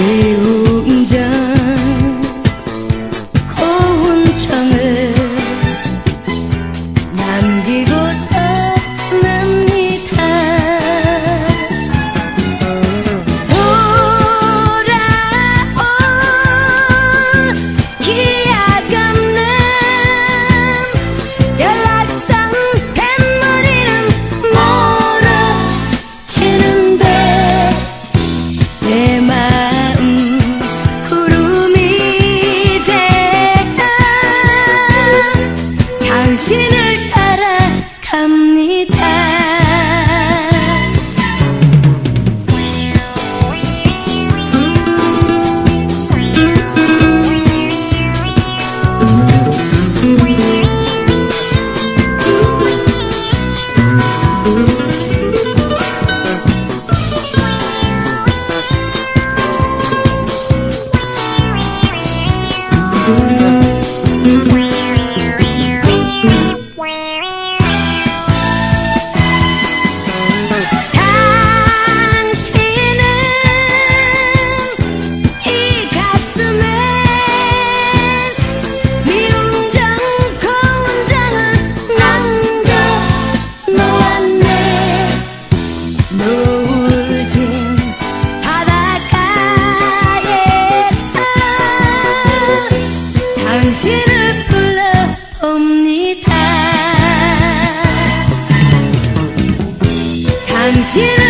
You. 당신을 따라갑니다 Thank you. 당신을 불러옵니다. 당신을